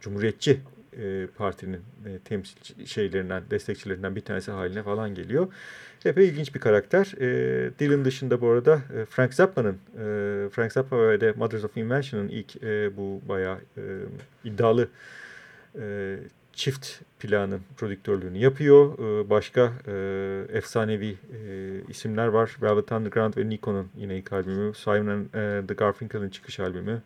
Cumhuriyetçi e, Parti'nin e, temsil şeylerinden, destekçilerinden bir tanesi haline falan geliyor. Epey ilginç bir karakter. E, Dylan dışında bu arada e, Frank Zappa'nın, e, Frank Zappa ve de Mothers of Invention'ın ilk e, bu bayağı e, iddialı e, çift planın prodüktörlüğünü yapıyor. E, başka e, efsanevi e, isimler var. Velvet Underground ve Nico'nun yine ilk albümü. Simon e, The Garfunkel'ın çıkış albümü.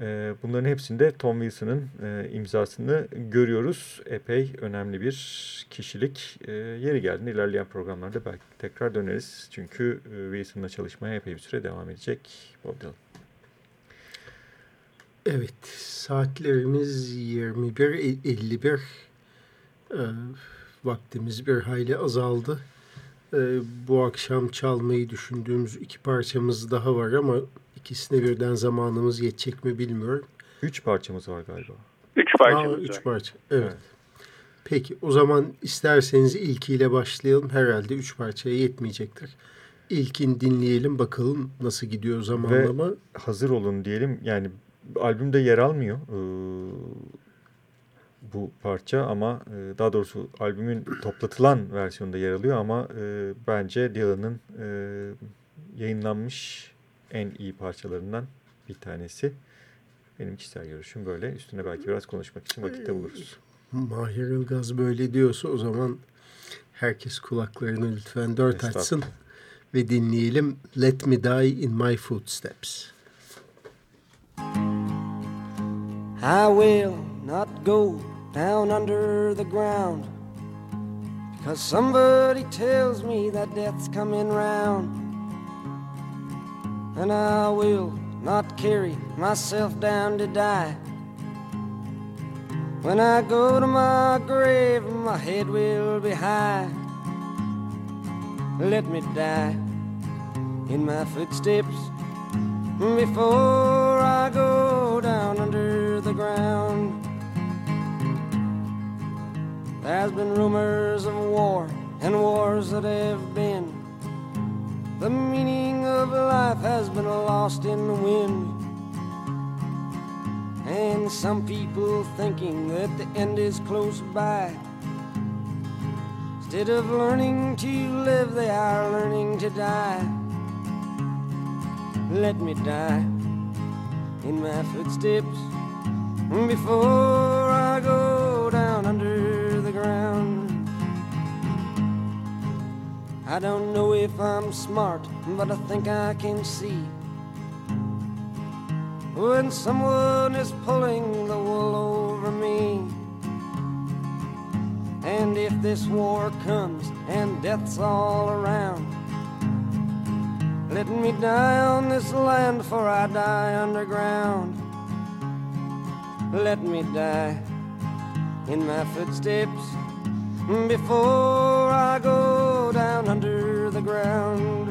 E, bunların hepsinde Tom Wilson'ın e, imzasını görüyoruz. Epey önemli bir kişilik. E, yeri geldiğinde ilerleyen programlarda belki tekrar döneriz. Çünkü e, Wilson'la çalışmaya epey bir süre devam edecek Bob Dylan. Evet, saatlerimiz 21.51. E, vaktimiz bir hayli azaldı. E, bu akşam çalmayı düşündüğümüz iki parçamız daha var ama ikisine birden zamanımız yetecek mi bilmiyorum. Üç parçamız var galiba. Üç Aa, parçamız üç var. parça. Evet. Evet. Peki o zaman isterseniz ilkiyle başlayalım. Herhalde üç parçaya yetmeyecektir. İlkin dinleyelim bakalım nasıl gidiyor zamanlama. Hazır olun diyelim. Yani albümde yer almıyor ee, bu parça ama e, daha doğrusu albümün toplatılan versiyonunda yer alıyor ama e, bence Dylan'ın e, yayınlanmış en iyi parçalarından bir tanesi. Benim kişisel görüşüm böyle. Üstüne belki biraz konuşmak için vakitte buluruz. Mahir Ilgaz böyle diyorsa o zaman herkes kulaklarını lütfen dört açsın ve dinleyelim Let Me Die in My Footsteps. I will not go down under the ground because somebody tells me that death's coming round. And I will not carry myself down to die. When I go to my grave, my head will be high. Let me die in my footsteps before I go down There's been rumors of war and wars that have been. The meaning of life has been lost in the wind. And some people thinking that the end is close by. Instead of learning to live, they are learning to die. Let me die in my footsteps before I go I don't know if I'm smart, but I think I can see when someone is pulling the wool over me. And if this war comes and death's all around, let me die on this land, for I die underground. Let me die in my footsteps before I go down under the ground.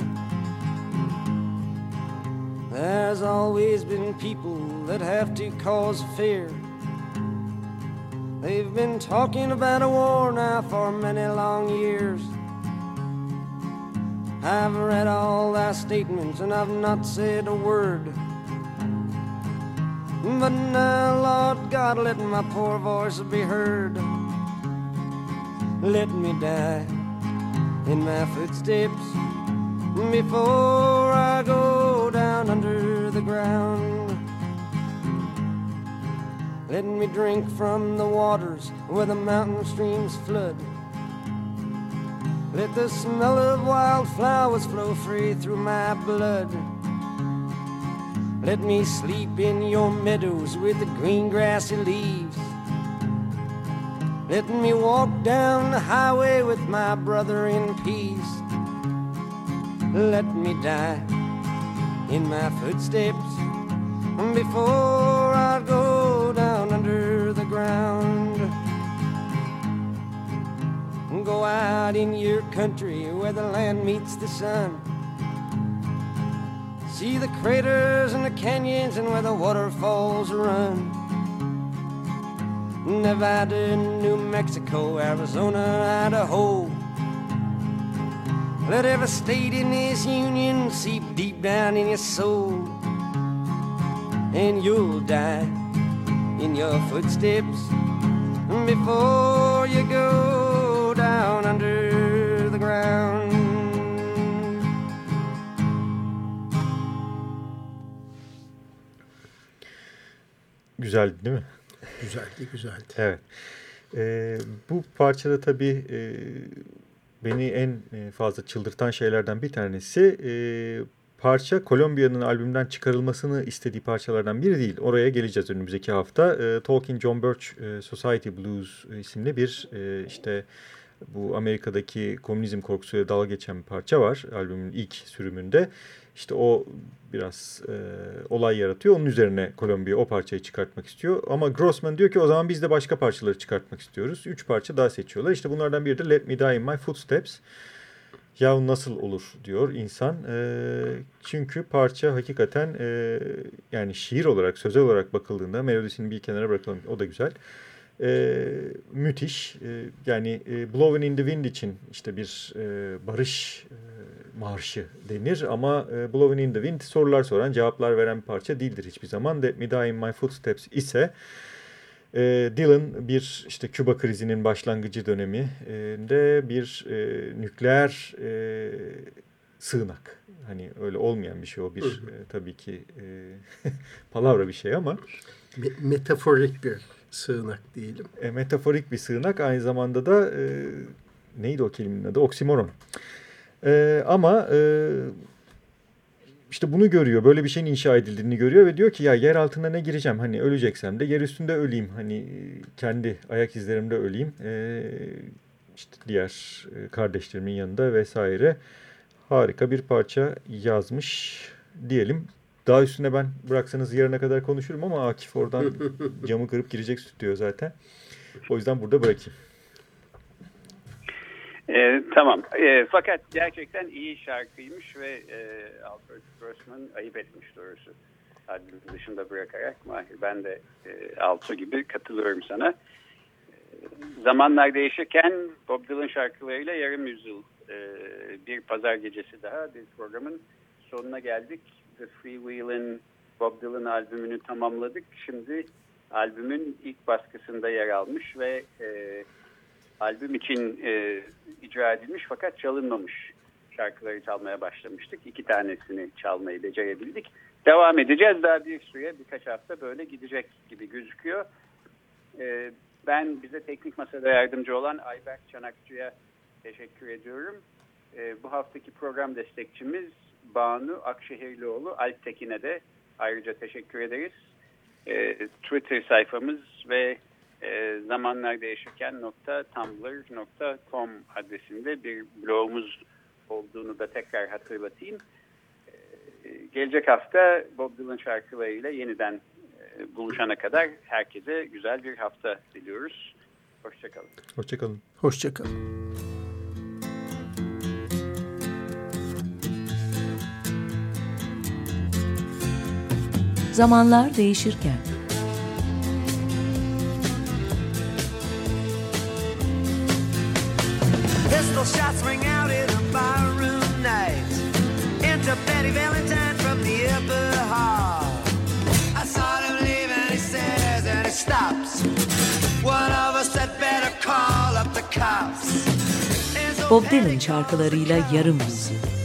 There's always been people that have to cause fear. They've been talking about a war now for many long years. I've read all their statements and I've not said a word. But now, Lord God, let my poor voice be heard. Let me die in my footsteps before I go down under the ground. Let me drink from the waters where the mountain streams flood. Let the smell of wildflowers flow free through my blood. Let me sleep in your meadows with the green grassy leaves. Let me walk down the highway with my brother in peace. Let me die in my footsteps before I go down under the ground. Go out in your country where the land meets the sun. See the craters and the canyons and where the waterfalls run. Nevada, New Mexico, Arizona, Idaho. Let every state in this union seep deep down in your soul. And you'll die in your footsteps before you go down under the ground. Güzeldi değil mi? Güzeldi, güzeldi. Evet. Ee, bu parçada tabii e, beni en e, fazla çıldırtan şeylerden bir tanesi e, parça Kolombiya'nın albümden çıkarılmasını istediği parçalardan biri değil. Oraya geleceğiz önümüzdeki hafta. E, Talking John Birch e, Society Blues isimli bir e, işte bu Amerika'daki komünizm korkusuyla dalga geçen bir parça var albümün ilk sürümünde. İşte o biraz e, olay yaratıyor. Onun üzerine Columbia o parçayı çıkartmak istiyor. Ama Grossman diyor ki o zaman biz de başka parçaları çıkartmak istiyoruz. Üç parça daha seçiyorlar. İşte bunlardan biri de Let Me Die In My Footsteps. Ya nasıl olur diyor insan. E, çünkü parça hakikaten e, yani şiir olarak, sözel olarak bakıldığında melodisini bir kenara bırakalım. O da güzel. E, müthiş. E, yani e, Blowing in the Wind için işte bir e, barış e, marşı denir ama e, Blowing in the Wind sorular soran, cevaplar veren bir parça değildir hiçbir zaman. Let Me Die in My Footsteps ise e, Dylan bir işte Küba krizinin başlangıcı döneminde bir e, nükleer e, sığınak. Hani öyle olmayan bir şey o bir e, tabii ki e, palavra bir şey ama. Metaforik bir sığınak diyelim. E, metaforik bir sığınak aynı zamanda da e, neydi o kelimenin adı? Oksimoron. E, ama e, işte bunu görüyor. Böyle bir şeyin inşa edildiğini görüyor ve diyor ki ya yer altına ne gireceğim? Hani öleceksem de yer üstünde öleyim. Hani kendi ayak izlerimde öleyim. E, işte diğer kardeşlerimin yanında vesaire. Harika bir parça yazmış diyelim. Daha üstüne ben bıraksanız yarına kadar konuşurum ama Akif oradan camı kırıp girecek stüdyo zaten. O yüzden burada bırakayım. E, tamam. E, fakat gerçekten iyi şarkıymış ve e, Alfred Grossman ayıp etmiş doğrusu. Albüm dışında bırakarak. Mahir ben de e, Alto gibi katılıyorum sana. E, zamanlar değişirken Bob Dylan şarkılarıyla yarım yüzyıl e, bir pazar gecesi daha bir programın sonuna geldik. The Freewheel'in Bob Dylan albümünü tamamladık. Şimdi albümün ilk baskısında yer almış ve e, albüm için e, icra edilmiş fakat çalınmamış şarkıları çalmaya başlamıştık. İki tanesini çalmayı becerebildik. Devam edeceğiz. Daha bir süre birkaç hafta böyle gidecek gibi gözüküyor. E, ben bize teknik masada yardımcı olan Ayberk Çanakçı'ya teşekkür ediyorum. E, bu haftaki program destekçimiz Banu Akşehirlioğlu Alptekin'e de ayrıca teşekkür ederiz. E, Twitter sayfamız ve e, zamanlar değişirken nokta tumblr.com adresinde bir blogumuz olduğunu da tekrar hatırlatayım. E, gelecek hafta Bob Dylan şarkılarıyla yeniden e, buluşana kadar herkese güzel bir hafta diliyoruz. Hoşçakalın. Hoşçakalın. Hoşçakalın. Zamanlar değişirken Shots ring out in a barroom night. Enter Betty Valentine from the upper hall. I saw him leave and he says and he stops. One of us had better call up the cops. Bob Dylan şarkılarıyla yarım yüzyıl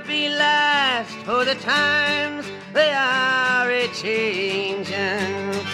last. For the times they are a changing.